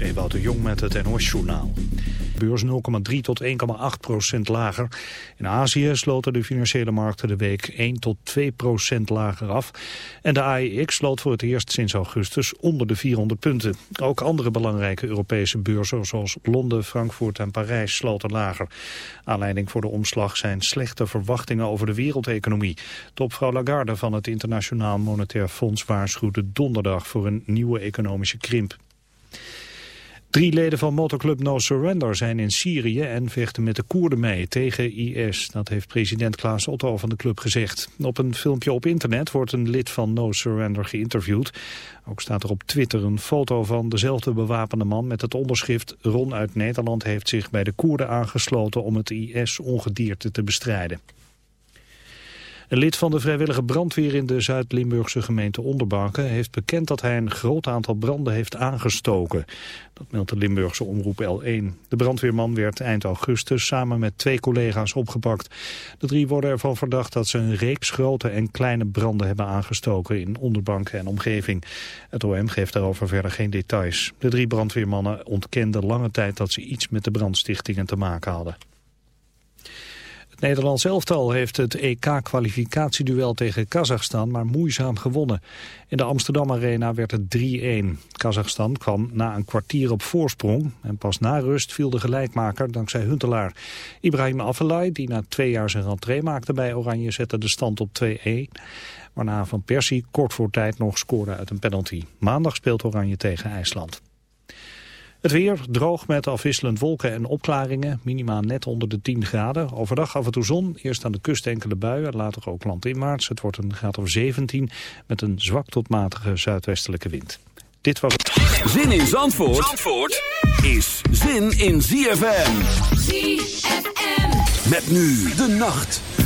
is Ewout de Jong met het NOS-journaal. Beurs 0,3 tot 1,8 procent lager. In Azië sloten de financiële markten de week 1 tot 2 procent lager af. En de AEX sloot voor het eerst sinds augustus onder de 400 punten. Ook andere belangrijke Europese beurzen zoals Londen, Frankfurt en Parijs sloten lager. Aanleiding voor de omslag zijn slechte verwachtingen over de wereldeconomie. Topvrouw Lagarde van het Internationaal Monetair Fonds waarschuwde donderdag voor een nieuwe economische krimp. Drie leden van motoclub No Surrender zijn in Syrië en vechten met de Koerden mee tegen IS. Dat heeft president Klaas Otto van de club gezegd. Op een filmpje op internet wordt een lid van No Surrender geïnterviewd. Ook staat er op Twitter een foto van dezelfde bewapende man met het onderschrift... Ron uit Nederland heeft zich bij de Koerden aangesloten om het IS-ongedierte te bestrijden. Een lid van de vrijwillige brandweer in de Zuid-Limburgse gemeente Onderbanken heeft bekend dat hij een groot aantal branden heeft aangestoken. Dat meldt de Limburgse omroep L1. De brandweerman werd eind augustus samen met twee collega's opgepakt. De drie worden ervan verdacht dat ze een reeks grote en kleine branden hebben aangestoken in Onderbanken en omgeving. Het OM geeft daarover verder geen details. De drie brandweermannen ontkenden lange tijd dat ze iets met de brandstichtingen te maken hadden. Het Nederlands elftal heeft het EK-kwalificatieduel tegen Kazachstan maar moeizaam gewonnen. In de Amsterdam Arena werd het 3-1. Kazachstan kwam na een kwartier op voorsprong en pas na rust viel de gelijkmaker dankzij Huntelaar. Ibrahim Afellay, die na twee jaar zijn rentree maakte bij Oranje, zette de stand op 2-1. Waarna Van Persie kort voor tijd nog scoorde uit een penalty. Maandag speelt Oranje tegen IJsland. Het weer droog met afwisselend wolken en opklaringen. Minima net onder de 10 graden. Overdag af en toe zon. Eerst aan de kust enkele buien. Later ook landinwaarts. Het wordt een graad of 17 met een zwak tot matige zuidwestelijke wind. Dit was het. Zin in Zandvoort, Zandvoort is zin in ZFM. ZFM. Met nu de nacht.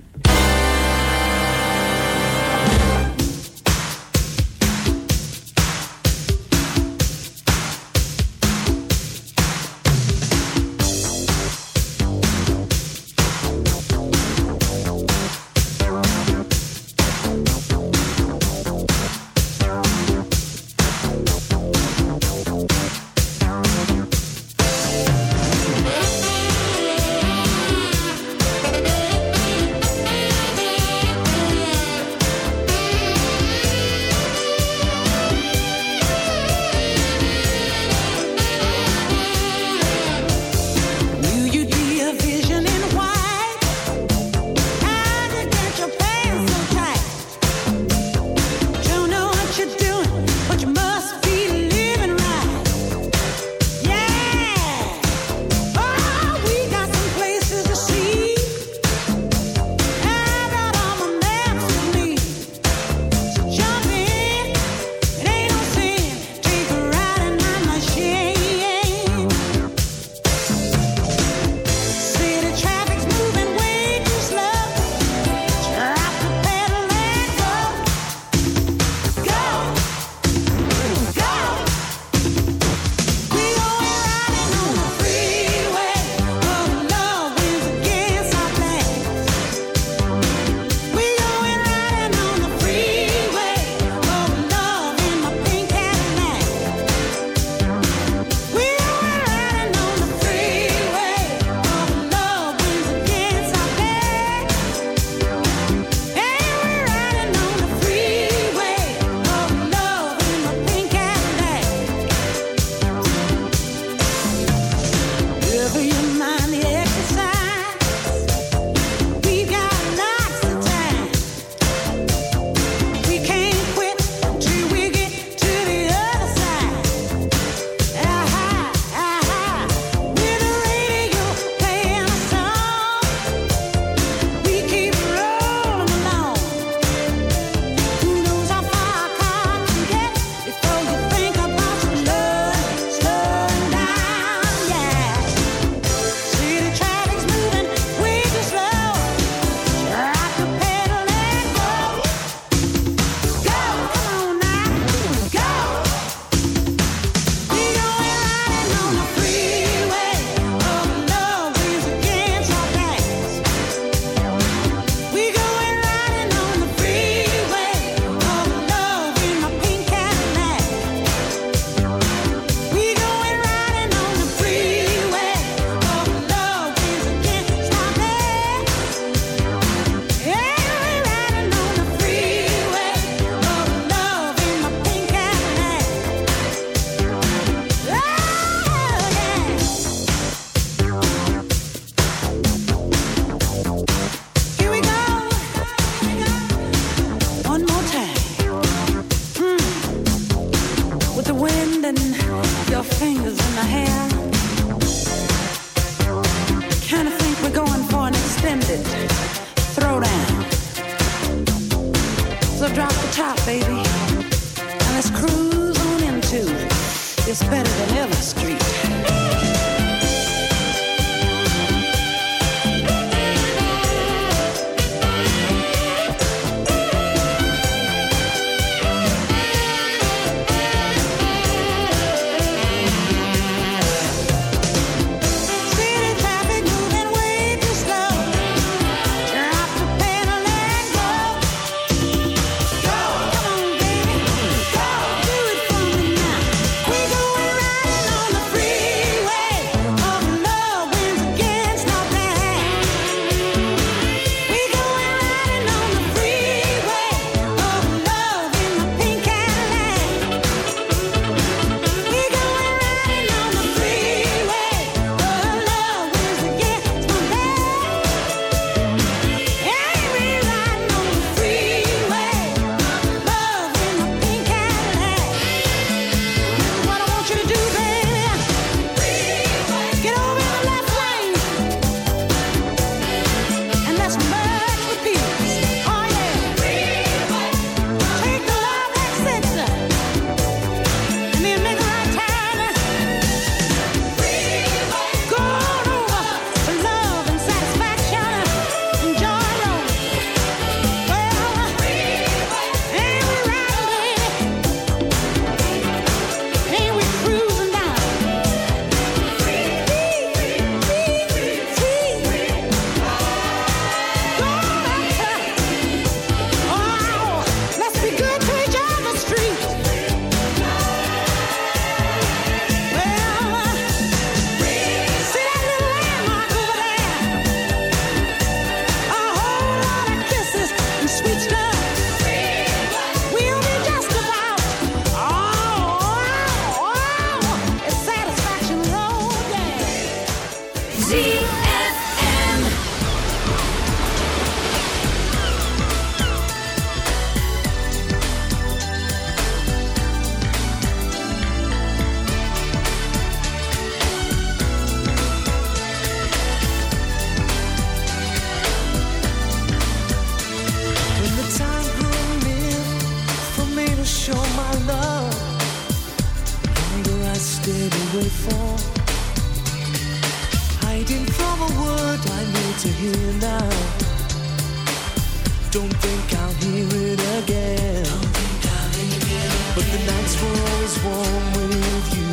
but the nights were always warm with you.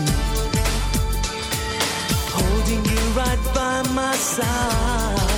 Holding you right by my side.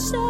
so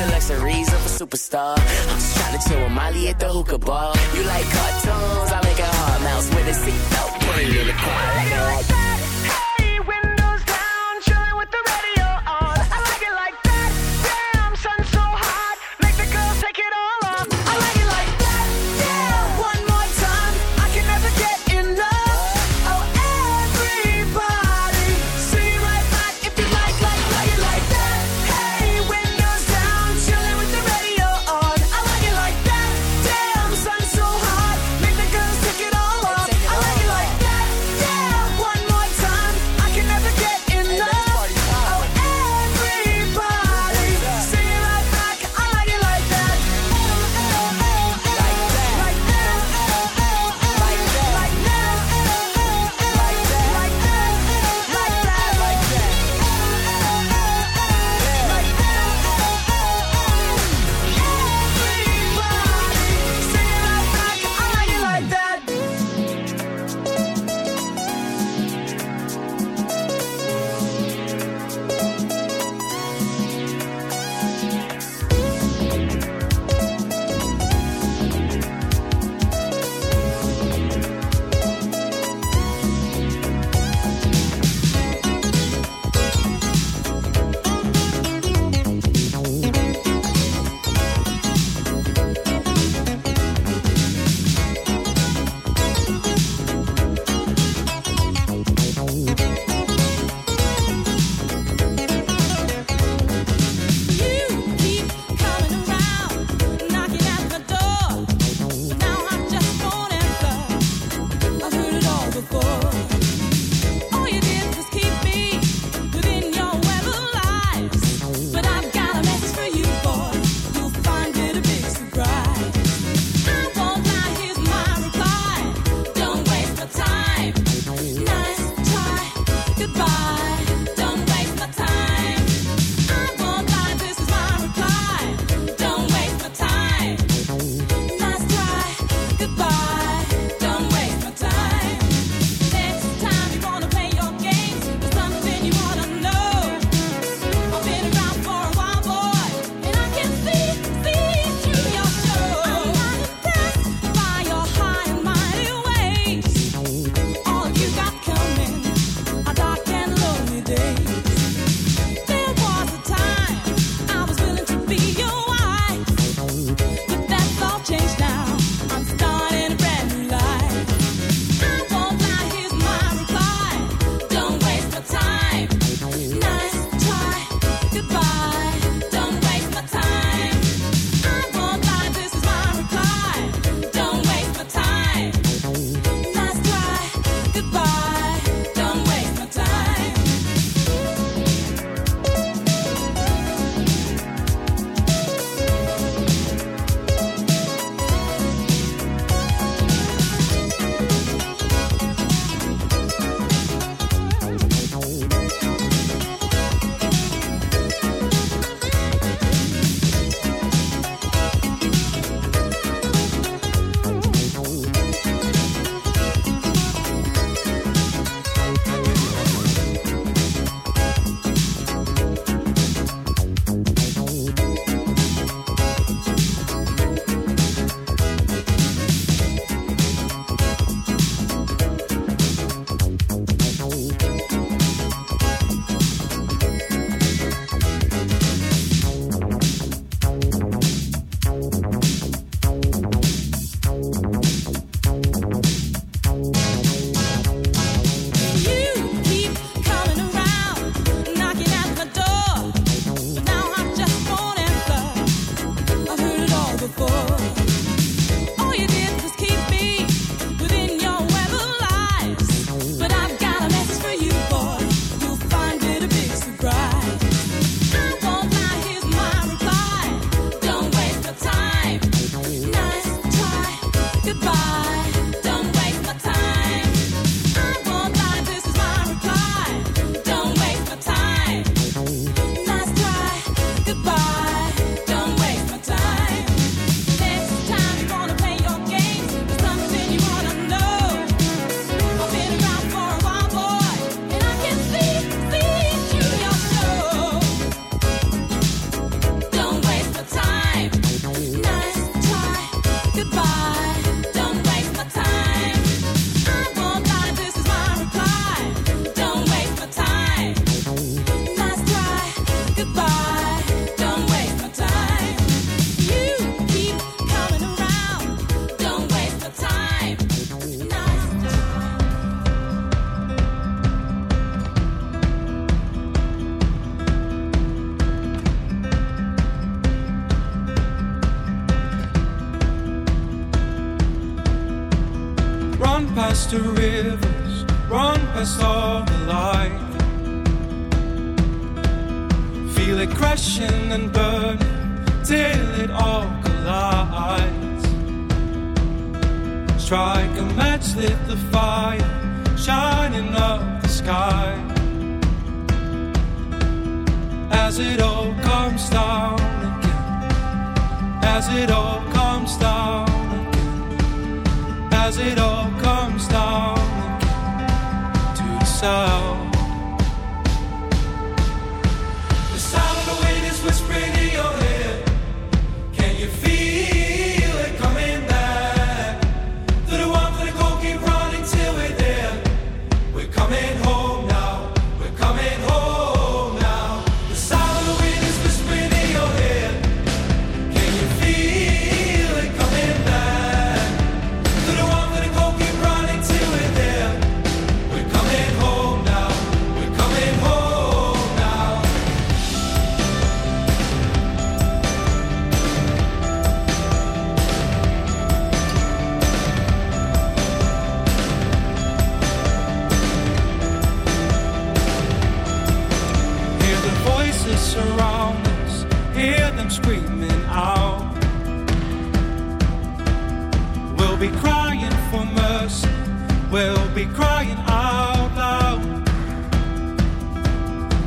the luxuries of a superstar. I'm just trying to chill with Molly at the hookah bar. You like cartoons? I make a hard mouse with a seatbelt. Put it in the car. like that.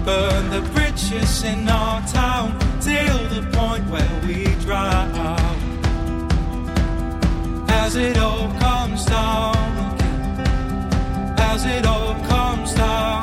burn the bridges in our town till the point where we drown. As it all comes down, as it all comes down.